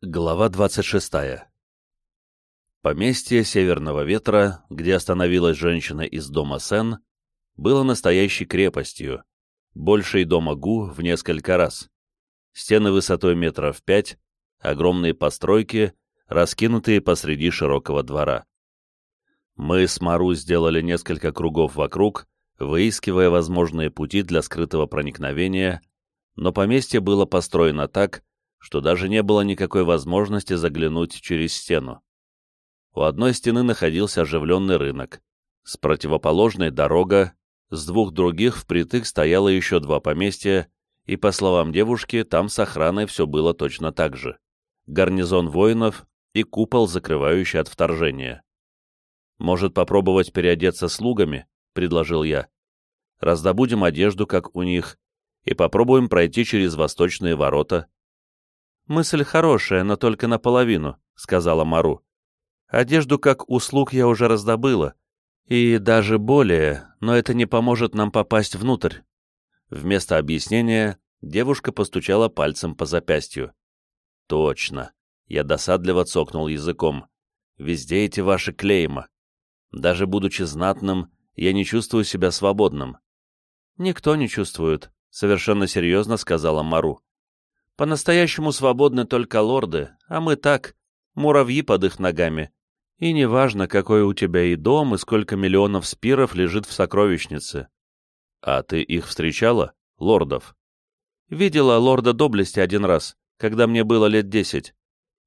Глава 26. Поместье Северного Ветра, где остановилась женщина из дома Сен, было настоящей крепостью, большей дома Гу в несколько раз. Стены высотой метров пять, огромные постройки, раскинутые посреди широкого двора. Мы с Мару сделали несколько кругов вокруг, выискивая возможные пути для скрытого проникновения, но поместье было построено так, что даже не было никакой возможности заглянуть через стену. У одной стены находился оживленный рынок, с противоположной дорога, с двух других впритык стояло еще два поместья, и, по словам девушки, там с охраной все было точно так же. Гарнизон воинов и купол, закрывающий от вторжения. «Может, попробовать переодеться слугами?» — предложил я. «Раздобудем одежду, как у них, и попробуем пройти через восточные ворота. «Мысль хорошая, но только наполовину», — сказала Мару. «Одежду как услуг я уже раздобыла. И даже более, но это не поможет нам попасть внутрь». Вместо объяснения девушка постучала пальцем по запястью. «Точно!» — я досадливо цокнул языком. «Везде эти ваши клейма. Даже будучи знатным, я не чувствую себя свободным». «Никто не чувствует», — совершенно серьезно сказала Мару. По-настоящему свободны только лорды, а мы так, муравьи под их ногами. И неважно, какой у тебя и дом, и сколько миллионов спиров лежит в сокровищнице. А ты их встречала, лордов? Видела лорда доблести один раз, когда мне было лет десять.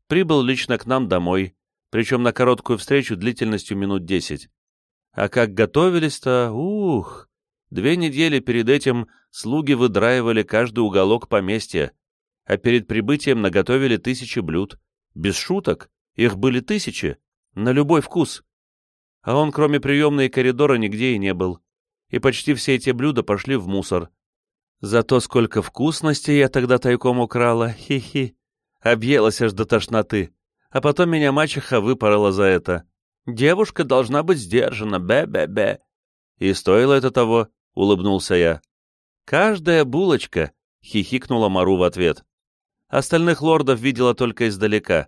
Прибыл лично к нам домой, причем на короткую встречу длительностью минут десять. А как готовились-то, ух! Две недели перед этим слуги выдраивали каждый уголок поместья, а перед прибытием наготовили тысячи блюд. Без шуток, их были тысячи, на любой вкус. А он, кроме приемной и коридора, нигде и не был. И почти все эти блюда пошли в мусор. Зато сколько вкусностей я тогда тайком украла, хи-хи. Объелась аж до тошноты. А потом меня мачеха выпорола за это. Девушка должна быть сдержана, бе-бе-бе. И стоило это того, — улыбнулся я. «Каждая булочка», — хихикнула Мару в ответ. Остальных лордов видела только издалека.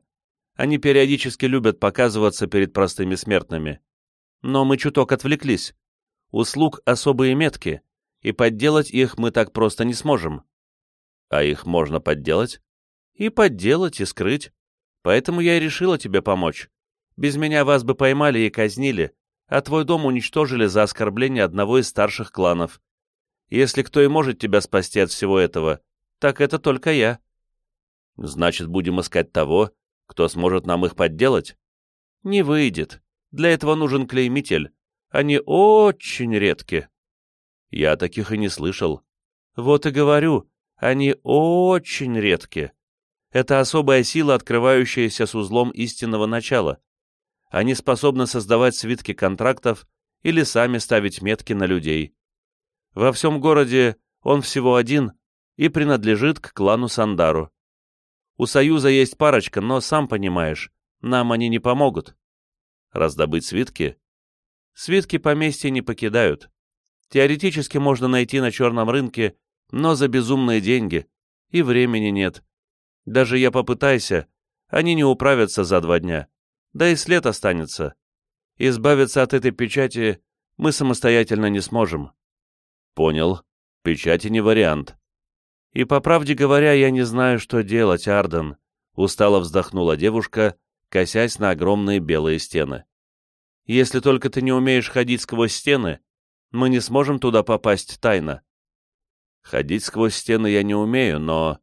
Они периодически любят показываться перед простыми смертными. Но мы чуток отвлеклись. У слуг особые метки, и подделать их мы так просто не сможем. А их можно подделать? И подделать, и скрыть. Поэтому я и решила тебе помочь. Без меня вас бы поймали и казнили, а твой дом уничтожили за оскорбление одного из старших кланов. Если кто и может тебя спасти от всего этого, так это только я. Значит, будем искать того, кто сможет нам их подделать? Не выйдет. Для этого нужен клеймитель. Они очень редки. Я таких и не слышал. Вот и говорю, они очень редки. Это особая сила, открывающаяся с узлом истинного начала. Они способны создавать свитки контрактов или сами ставить метки на людей. Во всем городе он всего один и принадлежит к клану Сандару. У Союза есть парочка, но, сам понимаешь, нам они не помогут. Раздобыть свитки? Свитки поместья не покидают. Теоретически можно найти на черном рынке, но за безумные деньги, и времени нет. Даже я попытайся, они не управятся за два дня, да и след останется. Избавиться от этой печати мы самостоятельно не сможем. Понял. Печати не вариант. И, по правде говоря, я не знаю, что делать, Арден, — устало вздохнула девушка, косясь на огромные белые стены. Если только ты не умеешь ходить сквозь стены, мы не сможем туда попасть тайно. Ходить сквозь стены я не умею, но...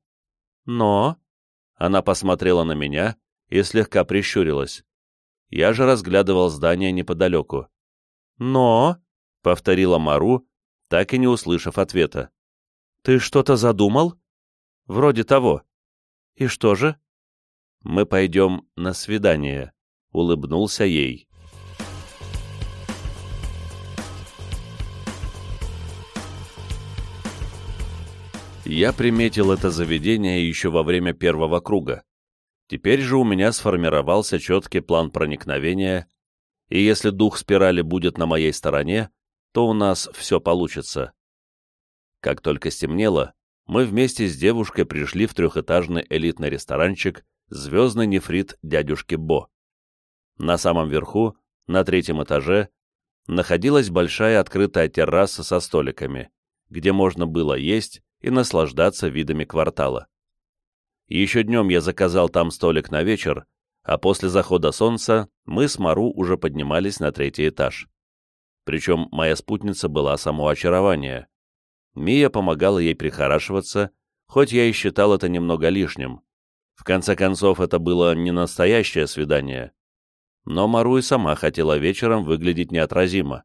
Но... Она посмотрела на меня и слегка прищурилась. Я же разглядывал здание неподалеку. «Но...» — повторила Мару, так и не услышав ответа. «Ты что-то задумал?» «Вроде того». «И что же?» «Мы пойдем на свидание», — улыбнулся ей. Я приметил это заведение еще во время первого круга. Теперь же у меня сформировался четкий план проникновения, и если дух спирали будет на моей стороне, то у нас все получится. Как только стемнело, мы вместе с девушкой пришли в трехэтажный элитный ресторанчик, звездный нефрит дядюшки Бо. На самом верху, на третьем этаже, находилась большая открытая терраса со столиками, где можно было есть и наслаждаться видами квартала. Еще днем я заказал там столик на вечер, а после захода солнца мы с Мару уже поднимались на третий этаж. Причем моя спутница была само очарование. Мия помогала ей прихорашиваться, хоть я и считал это немного лишним. В конце концов, это было не настоящее свидание. Но Мару и сама хотела вечером выглядеть неотразимо,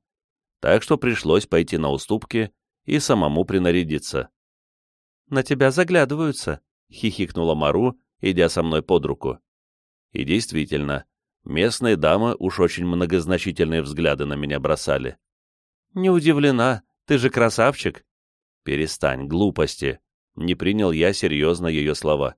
так что пришлось пойти на уступки и самому принарядиться. «На тебя заглядываются», — хихикнула Мару, идя со мной под руку. И действительно, местные дамы уж очень многозначительные взгляды на меня бросали. «Не удивлена, ты же красавчик!» «Перестань, глупости!» — не принял я серьезно ее слова.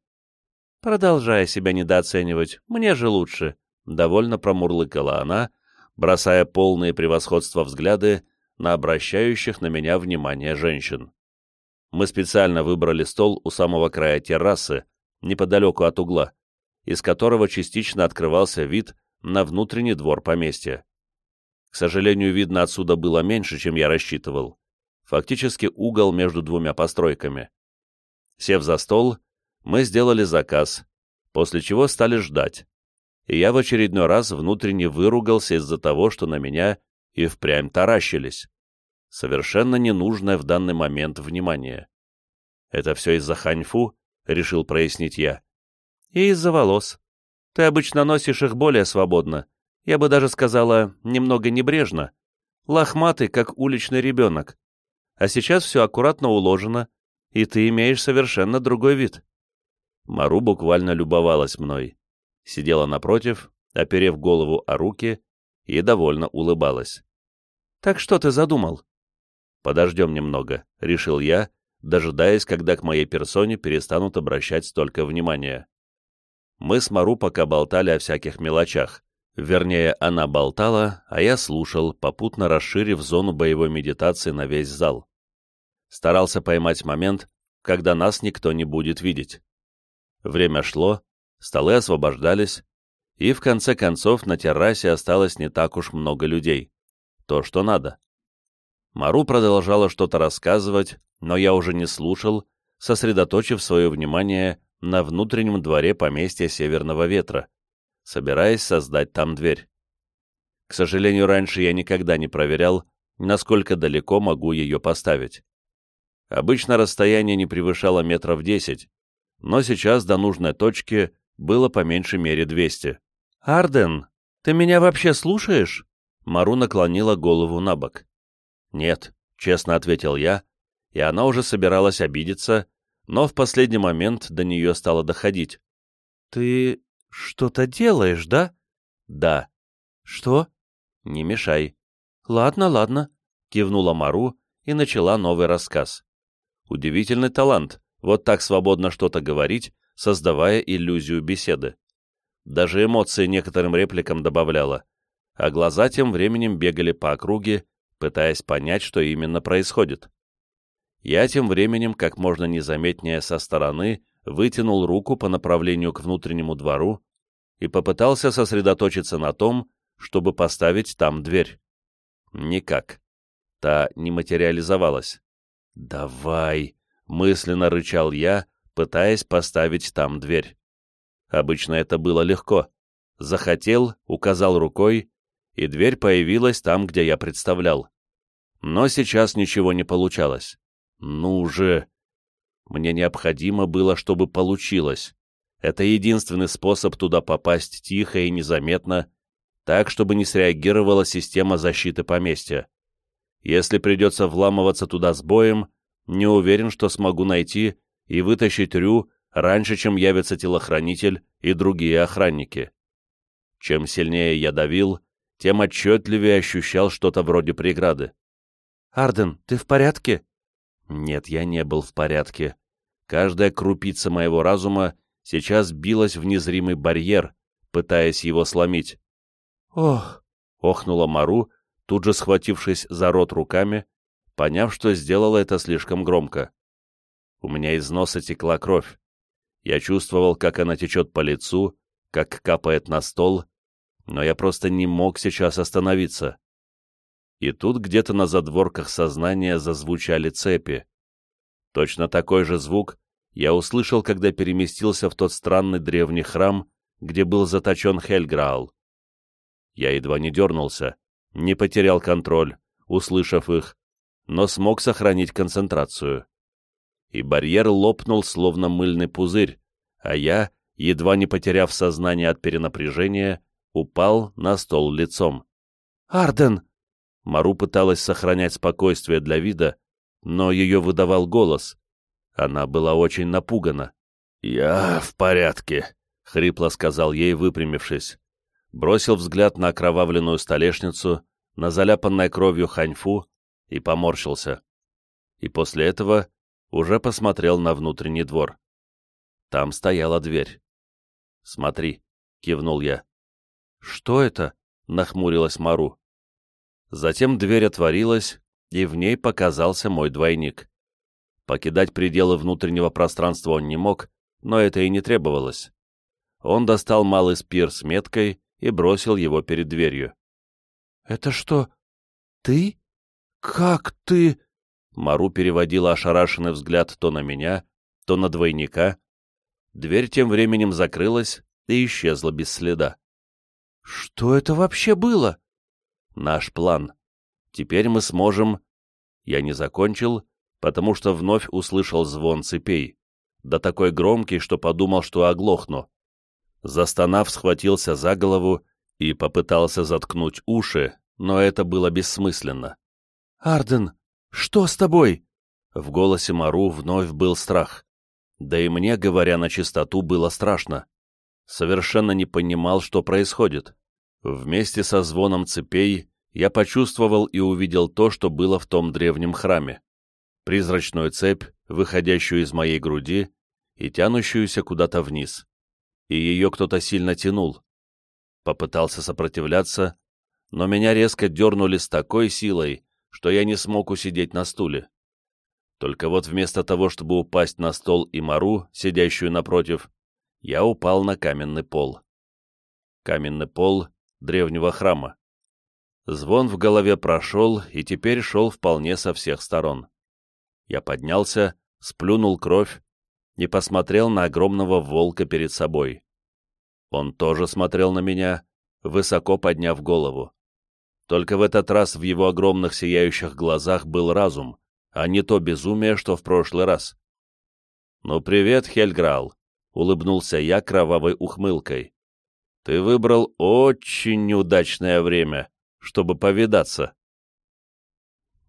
«Продолжай себя недооценивать, мне же лучше», — довольно промурлыкала она, бросая полные превосходства взгляды на обращающих на меня внимание женщин. Мы специально выбрали стол у самого края террасы, неподалеку от угла, из которого частично открывался вид на внутренний двор поместья. К сожалению, видно отсюда было меньше, чем я рассчитывал. Фактически угол между двумя постройками. Сев за стол, мы сделали заказ, после чего стали ждать. И я в очередной раз внутренне выругался из-за того, что на меня и впрямь таращились. Совершенно ненужное в данный момент внимание. «Это все из-за ханьфу?» — решил прояснить я и из-за волос. Ты обычно носишь их более свободно, я бы даже сказала, немного небрежно, лохматый, как уличный ребенок. А сейчас все аккуратно уложено, и ты имеешь совершенно другой вид. Мару буквально любовалась мной. Сидела напротив, оперев голову о руки, и довольно улыбалась. «Так что ты задумал?» «Подождем немного», — решил я, дожидаясь, когда к моей персоне перестанут обращать столько внимания. Мы с Мару пока болтали о всяких мелочах. Вернее, она болтала, а я слушал, попутно расширив зону боевой медитации на весь зал. Старался поймать момент, когда нас никто не будет видеть. Время шло, столы освобождались, и в конце концов на террасе осталось не так уж много людей. То, что надо. Мару продолжала что-то рассказывать, но я уже не слушал, сосредоточив свое внимание на внутреннем дворе поместья Северного Ветра, собираясь создать там дверь. К сожалению, раньше я никогда не проверял, насколько далеко могу ее поставить. Обычно расстояние не превышало метров десять, но сейчас до нужной точки было по меньшей мере двести. «Арден, ты меня вообще слушаешь?» Мару наклонила голову на бок. «Нет», — честно ответил я, и она уже собиралась обидеться, но в последний момент до нее стало доходить. «Ты что-то делаешь, да?» «Да». «Что?» «Не мешай». «Ладно, ладно», — кивнула Мару и начала новый рассказ. Удивительный талант, вот так свободно что-то говорить, создавая иллюзию беседы. Даже эмоции некоторым репликам добавляла, а глаза тем временем бегали по округе, пытаясь понять, что именно происходит. Я тем временем, как можно незаметнее со стороны, вытянул руку по направлению к внутреннему двору и попытался сосредоточиться на том, чтобы поставить там дверь. Никак. Та не материализовалась. «Давай!» — мысленно рычал я, пытаясь поставить там дверь. Обычно это было легко. Захотел, указал рукой, и дверь появилась там, где я представлял. Но сейчас ничего не получалось. Ну же! Мне необходимо было, чтобы получилось. Это единственный способ туда попасть тихо и незаметно, так, чтобы не среагировала система защиты поместья. Если придется вламываться туда с боем, не уверен, что смогу найти и вытащить Рю раньше, чем явится телохранитель и другие охранники. Чем сильнее я давил, тем отчетливее ощущал что-то вроде преграды. «Арден, ты в порядке?» Нет, я не был в порядке. Каждая крупица моего разума сейчас билась в незримый барьер, пытаясь его сломить. «Ох!» — охнула Мару, тут же схватившись за рот руками, поняв, что сделала это слишком громко. У меня из носа текла кровь. Я чувствовал, как она течет по лицу, как капает на стол, но я просто не мог сейчас остановиться. И тут где-то на задворках сознания зазвучали цепи. Точно такой же звук я услышал, когда переместился в тот странный древний храм, где был заточен Хельграал. Я едва не дернулся, не потерял контроль, услышав их, но смог сохранить концентрацию. И барьер лопнул, словно мыльный пузырь, а я, едва не потеряв сознание от перенапряжения, упал на стол лицом. «Арден!» Мару пыталась сохранять спокойствие для вида, но ее выдавал голос. Она была очень напугана. «Я в порядке», — хрипло сказал ей, выпрямившись. Бросил взгляд на окровавленную столешницу, на заляпанной кровью ханьфу и поморщился. И после этого уже посмотрел на внутренний двор. Там стояла дверь. «Смотри», — кивнул я. «Что это?» — нахмурилась Мару. Затем дверь отворилась, и в ней показался мой двойник. Покидать пределы внутреннего пространства он не мог, но это и не требовалось. Он достал малый спир с меткой и бросил его перед дверью. «Это что, ты? Как ты?» Мару переводила ошарашенный взгляд то на меня, то на двойника. Дверь тем временем закрылась и исчезла без следа. «Что это вообще было?» «Наш план. Теперь мы сможем...» Я не закончил, потому что вновь услышал звон цепей, да такой громкий, что подумал, что оглохну. Застонав, схватился за голову и попытался заткнуть уши, но это было бессмысленно. «Арден, что с тобой?» В голосе Мару вновь был страх. Да и мне, говоря на чистоту, было страшно. Совершенно не понимал, что происходит. Вместе со звоном цепей я почувствовал и увидел то, что было в том древнем храме. Призрачную цепь, выходящую из моей груди и тянущуюся куда-то вниз. И ее кто-то сильно тянул. Попытался сопротивляться, но меня резко дернули с такой силой, что я не смог усидеть на стуле. Только вот вместо того, чтобы упасть на стол и Мару, сидящую напротив, я упал на каменный пол. Каменный пол древнего храма. Звон в голове прошел и теперь шел вполне со всех сторон. Я поднялся, сплюнул кровь и посмотрел на огромного волка перед собой. Он тоже смотрел на меня, высоко подняв голову. Только в этот раз в его огромных сияющих глазах был разум, а не то безумие, что в прошлый раз. «Ну, привет, Хельграл!» — улыбнулся я кровавой ухмылкой. «Ты выбрал очень неудачное время, чтобы повидаться.